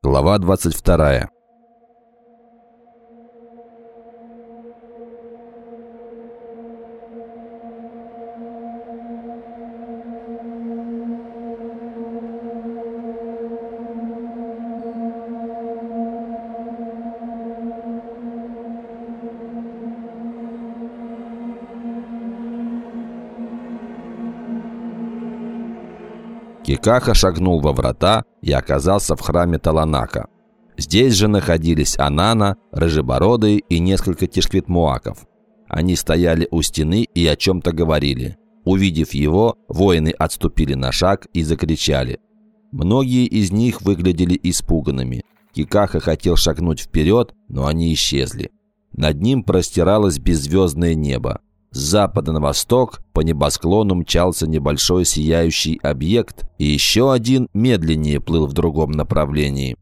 Глава 22. Кикаха шагнул во врата и оказался в храме Таланака. Здесь же находились Анана, Рыжебородый и несколько тишквитмуаков. Они стояли у стены и о чем-то говорили. Увидев его, воины отступили на шаг и закричали. Многие из них выглядели испуганными. Кикаха хотел шагнуть вперед, но они исчезли. Над ним простиралось беззвездное небо. С запада на восток по небосклону мчался небольшой сияющий объект, и еще один медленнее плыл в другом направлении.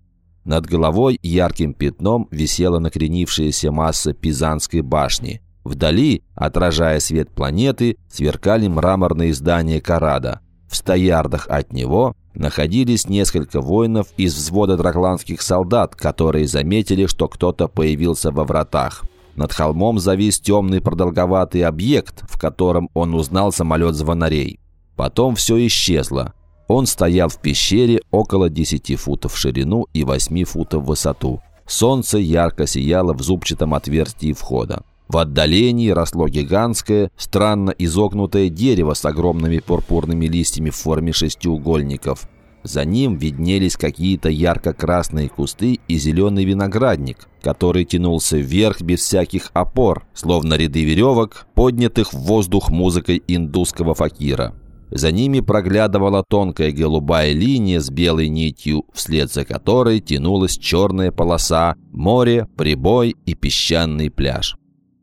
Над головой ярким пятном висела накренившаяся масса Пизанской башни. Вдали, отражая свет планеты, сверкали мраморные здания Карада. В ста ярдах от него находились несколько воинов из взвода дракланских солдат, которые заметили, что кто-то появился во вратах. Над холмом завис темный продолговатый объект, в котором он узнал самолет звонарей. Потом все исчезло. Он стоял в пещере около 10 футов в ширину и 8 футов в высоту. Солнце ярко сияло в зубчатом отверстии входа. В отдалении росло гигантское, странно изогнутое дерево с огромными пурпурными листьями в форме шестиугольников. За ним виднелись какие-то ярко-красные кусты и зеленый виноградник, который тянулся вверх без всяких опор, словно ряды веревок, поднятых в воздух музыкой индусского факира. За ними проглядывала тонкая голубая линия с белой нитью, вслед за которой тянулась черная полоса, море, прибой и песчаный пляж.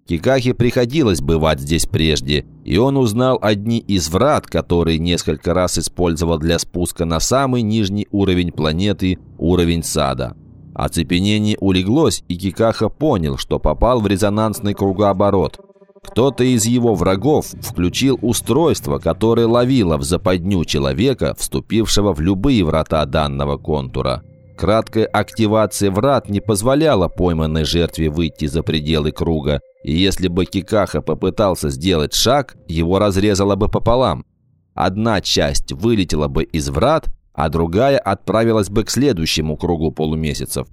Кикахе приходилось бывать здесь прежде, и он узнал одни из врат, которые несколько раз использовал для спуска на самый нижний уровень планеты, уровень сада. Оцепенение улеглось, и Кикаха понял, что попал в резонансный кругооборот. Кто-то из его врагов включил устройство, которое ловило в западню человека, вступившего в любые врата данного контура. Краткая активация врат не позволяла пойманной жертве выйти за пределы круга, и если бы Кикаха попытался сделать шаг, его разрезало бы пополам. Одна часть вылетела бы из врат, а другая отправилась бы к следующему кругу полумесяцев.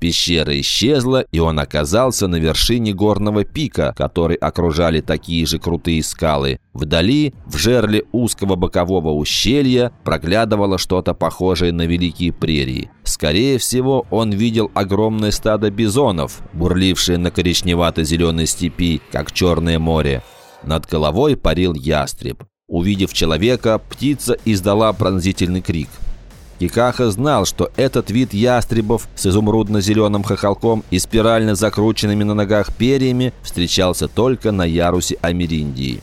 Пещера исчезла, и он оказался на вершине горного пика, который окружали такие же крутые скалы. Вдали, в жерле узкого бокового ущелья, проглядывало что-то похожее на великие прерии. Скорее всего, он видел огромное стадо бизонов, бурлившее на коричневато-зеленой степи, как Черное море. Над головой парил ястреб. Увидев человека, птица издала пронзительный крик – Кикаха знал, что этот вид ястребов с изумрудно-зеленым хохолком и спирально закрученными на ногах перьями встречался только на ярусе Америндии.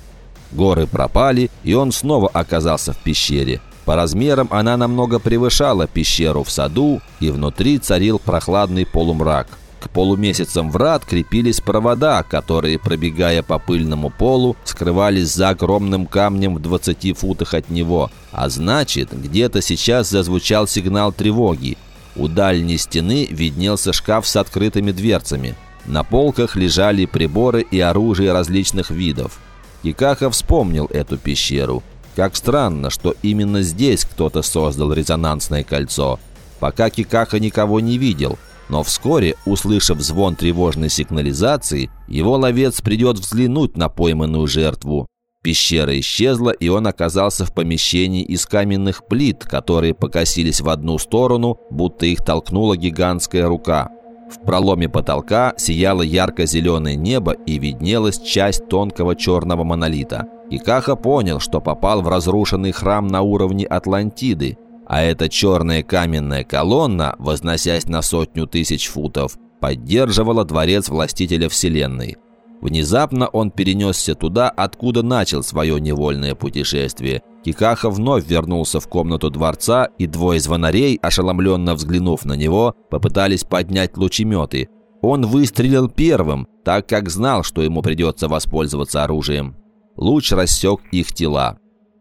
Горы пропали, и он снова оказался в пещере. По размерам она намного превышала пещеру в саду, и внутри царил прохладный полумрак – к полумесяцам врат крепились провода, которые, пробегая по пыльному полу, скрывались за огромным камнем в 20 футах от него. А значит, где-то сейчас зазвучал сигнал тревоги. У дальней стены виднелся шкаф с открытыми дверцами. На полках лежали приборы и оружие различных видов. Кикаха вспомнил эту пещеру. Как странно, что именно здесь кто-то создал резонансное кольцо. Пока Кикаха никого не видел – но вскоре, услышав звон тревожной сигнализации, его ловец придет взглянуть на пойманную жертву. Пещера исчезла, и он оказался в помещении из каменных плит, которые покосились в одну сторону, будто их толкнула гигантская рука. В проломе потолка сияло ярко-зеленое небо и виднелась часть тонкого черного монолита. Икаха понял, что попал в разрушенный храм на уровне Атлантиды, а эта черная каменная колонна, возносясь на сотню тысяч футов, поддерживала дворец властителя Вселенной. Внезапно он перенесся туда, откуда начал свое невольное путешествие. Кикаха вновь вернулся в комнату дворца, и двое звонарей, ошеломленно взглянув на него, попытались поднять лучеметы. Он выстрелил первым, так как знал, что ему придется воспользоваться оружием. Луч рассек их тела.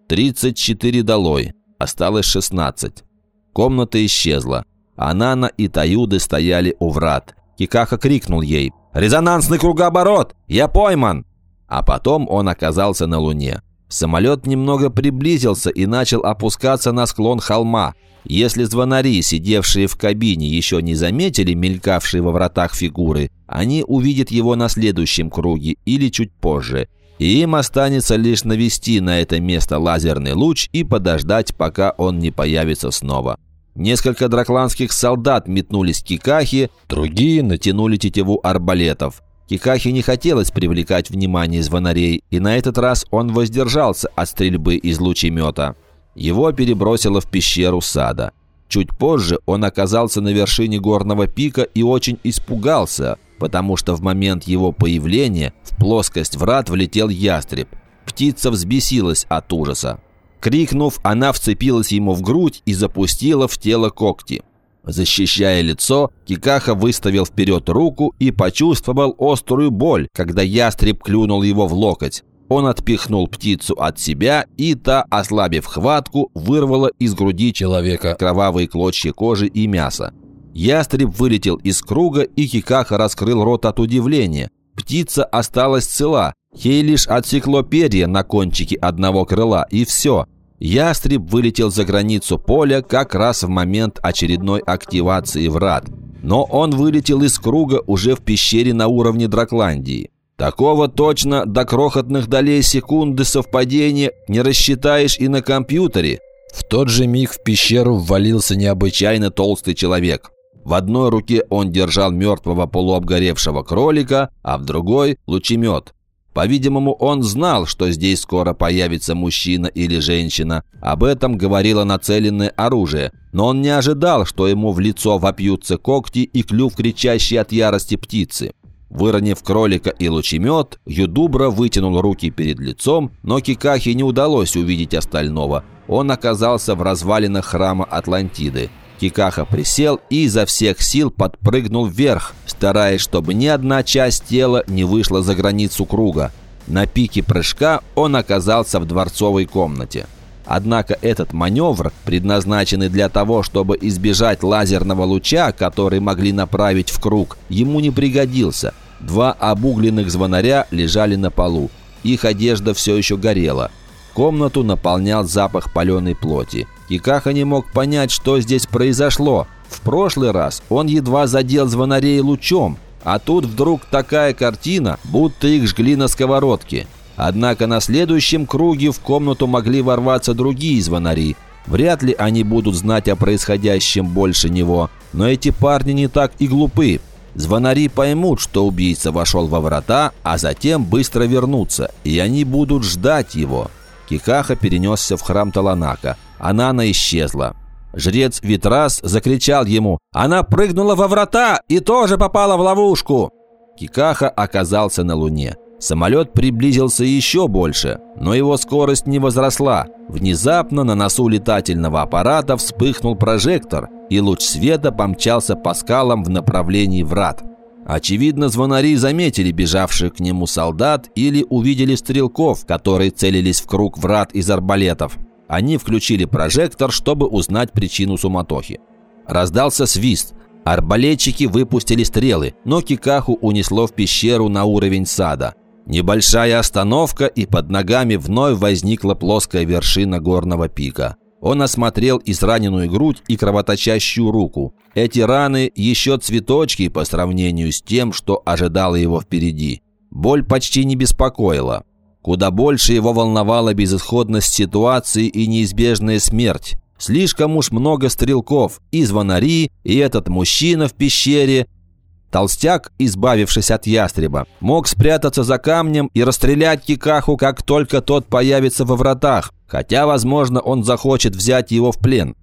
34 долой. Осталось 16. Комната исчезла. Анана и Таюды стояли у врат. Кикаха крикнул ей «Резонансный кругооборот! Я пойман!» А потом он оказался на Луне. Самолет немного приблизился и начал опускаться на склон холма. Если звонари, сидевшие в кабине, еще не заметили мелькавшие во вратах фигуры, они увидят его на следующем круге или чуть позже. И им останется лишь навести на это место лазерный луч и подождать, пока он не появится снова. Несколько дракланских солдат метнулись к Кикахе, другие натянули тетиву арбалетов. Кикахе не хотелось привлекать внимание звонарей, и на этот раз он воздержался от стрельбы из лучемета. Его перебросило в пещеру сада. Чуть позже он оказался на вершине горного пика и очень испугался, потому что в момент его появления в плоскость врат влетел ястреб. Птица взбесилась от ужаса. Крикнув, она вцепилась ему в грудь и запустила в тело когти. Защищая лицо, Кикаха выставил вперед руку и почувствовал острую боль, когда ястреб клюнул его в локоть. Он отпихнул птицу от себя, и та, ослабив хватку, вырвала из груди человека кровавые клочья кожи и мяса. Ястреб вылетел из круга, и Кикаха раскрыл рот от удивления. Птица осталась цела, ей лишь отсекло перья на кончике одного крыла, и все – Ястреб вылетел за границу поля как раз в момент очередной активации врат. Но он вылетел из круга уже в пещере на уровне Дракландии. Такого точно до крохотных долей секунды совпадения не рассчитаешь и на компьютере. В тот же миг в пещеру ввалился необычайно толстый человек. В одной руке он держал мертвого полуобгоревшего кролика, а в другой – лучемет. По-видимому, он знал, что здесь скоро появится мужчина или женщина. Об этом говорило нацеленное оружие. Но он не ожидал, что ему в лицо вопьются когти и клюв кричащий от ярости птицы. Выронив кролика и лучемет, Юдубра вытянул руки перед лицом, но Кикахе не удалось увидеть остального. Он оказался в развалинах храма Атлантиды. Кикаха присел и изо всех сил подпрыгнул вверх, стараясь, чтобы ни одна часть тела не вышла за границу круга. На пике прыжка он оказался в дворцовой комнате. Однако этот маневр, предназначенный для того, чтобы избежать лазерного луча, который могли направить в круг, ему не пригодился. Два обугленных звонаря лежали на полу. Их одежда все еще горела. Комнату наполнял запах паленой плоти. Кикаха не мог понять, что здесь произошло. В прошлый раз он едва задел звонарей лучом, а тут вдруг такая картина, будто их жгли на сковородке. Однако на следующем круге в комнату могли ворваться другие звонари. Вряд ли они будут знать о происходящем больше него, но эти парни не так и глупы. Звонари поймут, что убийца вошел во врата, а затем быстро вернутся, и они будут ждать его. Кикаха перенесся в храм Таланака. Анана исчезла. Жрец Витрас закричал ему «Она прыгнула во врата и тоже попала в ловушку!» Кикаха оказался на Луне. Самолет приблизился еще больше, но его скорость не возросла. Внезапно на носу летательного аппарата вспыхнул прожектор, и луч света помчался по скалам в направлении врат. Очевидно, звонари заметили бежавших к нему солдат или увидели стрелков, которые целились в круг врат из арбалетов. Они включили прожектор, чтобы узнать причину суматохи. Раздался свист. Арбалетчики выпустили стрелы, но Кикаху унесло в пещеру на уровень сада. Небольшая остановка, и под ногами вновь возникла плоская вершина горного пика. Он осмотрел израненную грудь и кровоточащую руку. Эти раны еще цветочки по сравнению с тем, что ожидало его впереди. Боль почти не беспокоила. Куда больше его волновала безысходность ситуации и неизбежная смерть. Слишком уж много стрелков, и звонари, и этот мужчина в пещере. Толстяк, избавившись от ястреба, мог спрятаться за камнем и расстрелять Кикаху, как только тот появится во вратах, хотя, возможно, он захочет взять его в плен.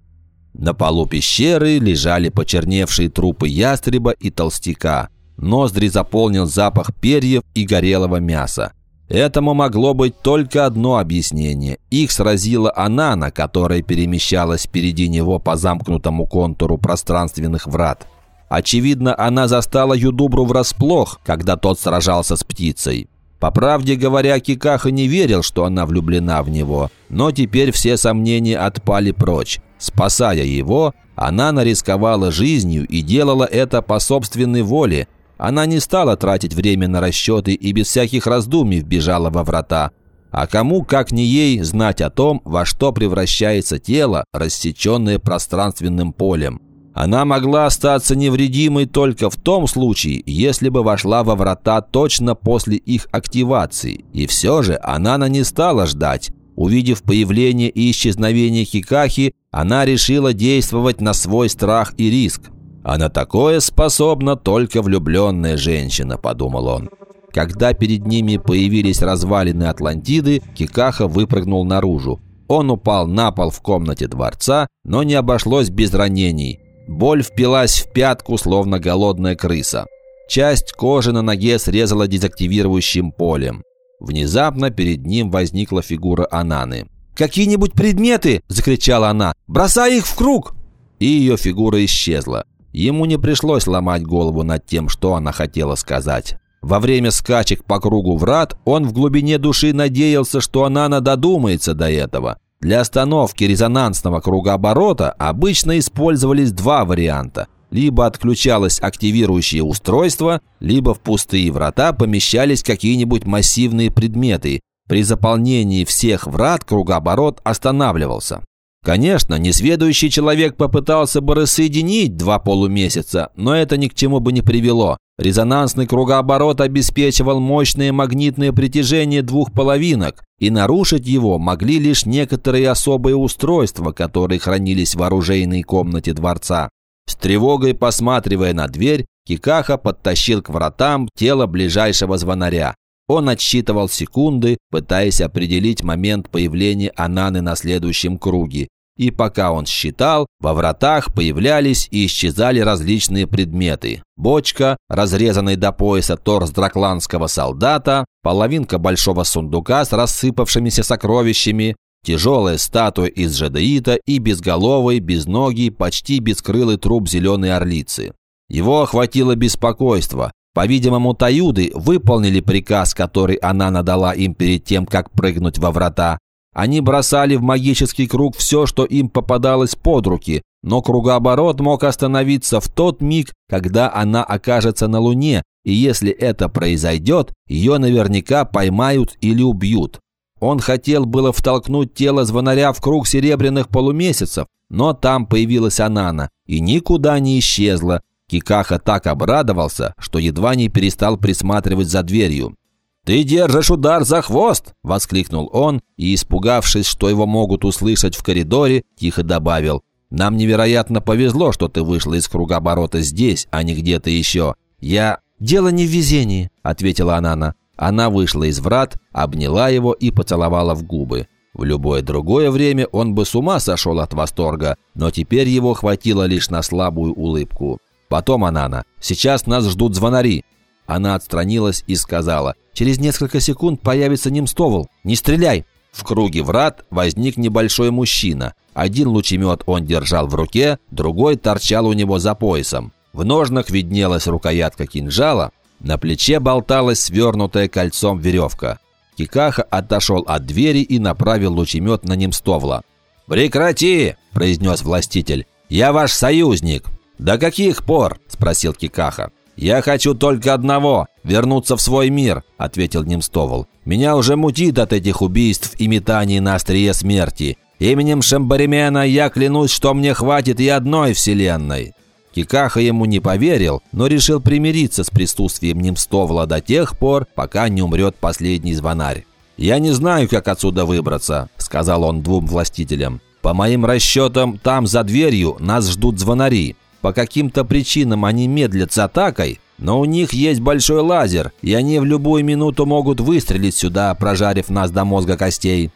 На полу пещеры лежали почерневшие трупы ястреба и толстяка. Ноздри заполнил запах перьев и горелого мяса. Этому могло быть только одно объяснение. Их сразила Анана, которая перемещалась впереди него по замкнутому контуру пространственных врат. Очевидно, она застала Юдубру врасплох, когда тот сражался с птицей. По правде говоря, Кикаха не верил, что она влюблена в него, но теперь все сомнения отпали прочь. Спасая его, она нарисковала жизнью и делала это по собственной воле. Она не стала тратить время на расчеты и без всяких раздумий вбежала во врата. А кому, как не ей, знать о том, во что превращается тело, рассеченное пространственным полем? Она могла остаться невредимой только в том случае, если бы вошла во врата точно после их активации. И все же она не стала ждать. Увидев появление и исчезновение Хикахи, она решила действовать на свой страх и риск. «А на такое способна только влюбленная женщина», – подумал он. Когда перед ними появились развалины Атлантиды, Кикаха выпрыгнул наружу. Он упал на пол в комнате дворца, но не обошлось без ранений. Боль впилась в пятку, словно голодная крыса. Часть кожи на ноге срезала дезактивирующим полем. Внезапно перед ним возникла фигура Ананы. «Какие-нибудь предметы!» – закричала она. «Бросай их в круг!» И ее фигура исчезла. Ему не пришлось ломать голову над тем, что она хотела сказать. Во время скачек по кругу врат он в глубине души надеялся, что Анана додумается до этого. Для остановки резонансного кругооборота обычно использовались два варианта. Либо отключалось активирующее устройство, либо в пустые врата помещались какие-нибудь массивные предметы. При заполнении всех врат кругооборот останавливался. Конечно, несведущий человек попытался бы рассоединить два полумесяца, но это ни к чему бы не привело. Резонансный кругооборот обеспечивал мощное магнитное притяжение двух половинок, и нарушить его могли лишь некоторые особые устройства, которые хранились в оружейной комнате дворца. С тревогой посматривая на дверь, Кикаха подтащил к вратам тело ближайшего звонаря. Он отсчитывал секунды, пытаясь определить момент появления Ананы на следующем круге. И пока он считал, во вратах появлялись и исчезали различные предметы. Бочка, разрезанный до пояса торс дракланского солдата, половинка большого сундука с рассыпавшимися сокровищами, тяжелая статуя из жадеита и безголовый, безногий, почти бескрылый труп зеленой орлицы. Его охватило беспокойство. По-видимому, таюды выполнили приказ, который она надала им перед тем, как прыгнуть во врата. Они бросали в магический круг все, что им попадалось под руки, но кругооборот мог остановиться в тот миг, когда она окажется на Луне, и если это произойдет, ее наверняка поймают или убьют. Он хотел было втолкнуть тело звонаря в круг серебряных полумесяцев, но там появилась Анана и никуда не исчезла. Кикаха так обрадовался, что едва не перестал присматривать за дверью. «Ты держишь удар за хвост!» – воскликнул он и, испугавшись, что его могут услышать в коридоре, тихо добавил. «Нам невероятно повезло, что ты вышла из кругооборота здесь, а не где-то еще. Я...» «Дело не в везении», – ответила Анана. Она вышла из врат, обняла его и поцеловала в губы. В любое другое время он бы с ума сошел от восторга, но теперь его хватило лишь на слабую улыбку. «Потом, Анана, сейчас нас ждут звонари. Она отстранилась и сказала, «Через несколько секунд появится Немстовол. Не стреляй!» В круге врат возник небольшой мужчина. Один лучемет он держал в руке, другой торчал у него за поясом. В ножнах виднелась рукоятка кинжала, на плече болталась свернутая кольцом веревка. Кикаха отошел от двери и направил лучемет на Немстовла. «Прекрати!» – произнес властитель. «Я ваш союзник!» «До каких пор?» – спросил Кикаха. «Я хочу только одного – вернуться в свой мир», – ответил Немстовол. «Меня уже мутит от этих убийств и метаний на острие смерти. Именем Шамбаримена я клянусь, что мне хватит и одной вселенной». Кикаха ему не поверил, но решил примириться с присутствием Немстовла до тех пор, пока не умрет последний звонарь. «Я не знаю, как отсюда выбраться», – сказал он двум властителям. «По моим расчетам, там за дверью нас ждут звонари. По каким-то причинам они медлят с атакой, но у них есть большой лазер, и они в любую минуту могут выстрелить сюда, прожарив нас до мозга костей».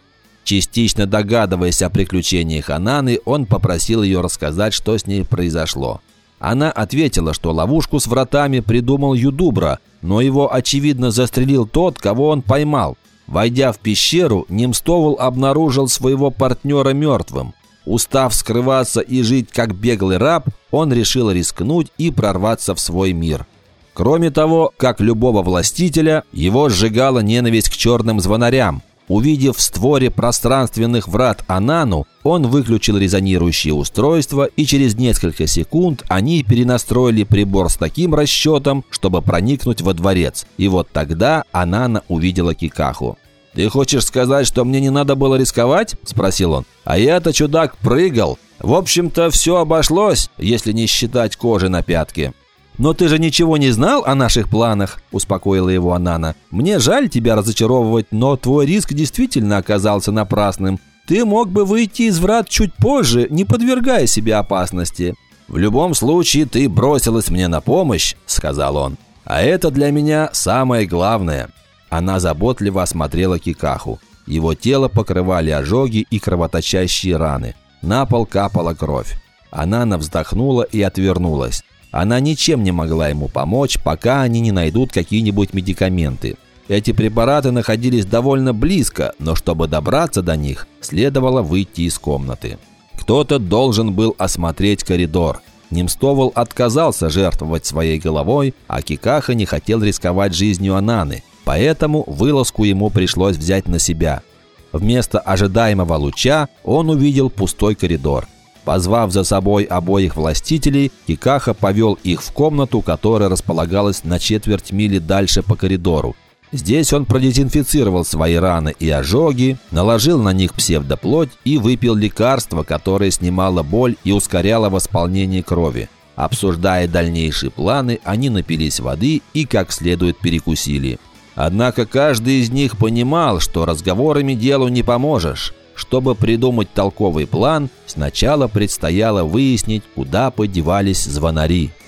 Частично догадываясь о приключениях Ананы, он попросил ее рассказать, что с ней произошло. Она ответила, что ловушку с вратами придумал Юдубра, но его, очевидно, застрелил тот, кого он поймал. Войдя в пещеру, Немстовол обнаружил своего партнера мертвым. Устав скрываться и жить как беглый раб, он решил рискнуть и прорваться в свой мир. Кроме того, как любого властителя, его сжигала ненависть к черным звонарям. Увидев в створе пространственных врат Анану, он выключил резонирующее устройство, и через несколько секунд они перенастроили прибор с таким расчетом, чтобы проникнуть во дворец. И вот тогда Анана увидела Кикаху. «Ты хочешь сказать, что мне не надо было рисковать?» – спросил он. «А я-то, чудак, прыгал. В общем-то, все обошлось, если не считать кожи на пятке». «Но ты же ничего не знал о наших планах», – успокоила его Анана. «Мне жаль тебя разочаровывать, но твой риск действительно оказался напрасным. Ты мог бы выйти из врат чуть позже, не подвергая себе опасности». «В любом случае, ты бросилась мне на помощь», – сказал он. «А это для меня самое главное». Она заботливо осмотрела Кикаху. Его тело покрывали ожоги и кровоточащие раны. На пол капала кровь. Анана вздохнула и отвернулась. Она ничем не могла ему помочь, пока они не найдут какие-нибудь медикаменты. Эти препараты находились довольно близко, но чтобы добраться до них, следовало выйти из комнаты. Кто-то должен был осмотреть коридор. Немстовол отказался жертвовать своей головой, а Кикаха не хотел рисковать жизнью Ананы, поэтому вылазку ему пришлось взять на себя. Вместо ожидаемого луча он увидел пустой коридор – Позвав за собой обоих властителей, Кикаха повел их в комнату, которая располагалась на четверть мили дальше по коридору. Здесь он продезинфицировал свои раны и ожоги, наложил на них псевдоплоть и выпил лекарство, которое снимало боль и ускоряло восполнение крови. Обсуждая дальнейшие планы, они напились воды и как следует перекусили. Однако каждый из них понимал, что разговорами делу не поможешь. Чтобы придумать толковый план, сначала предстояло выяснить, куда подевались звонари –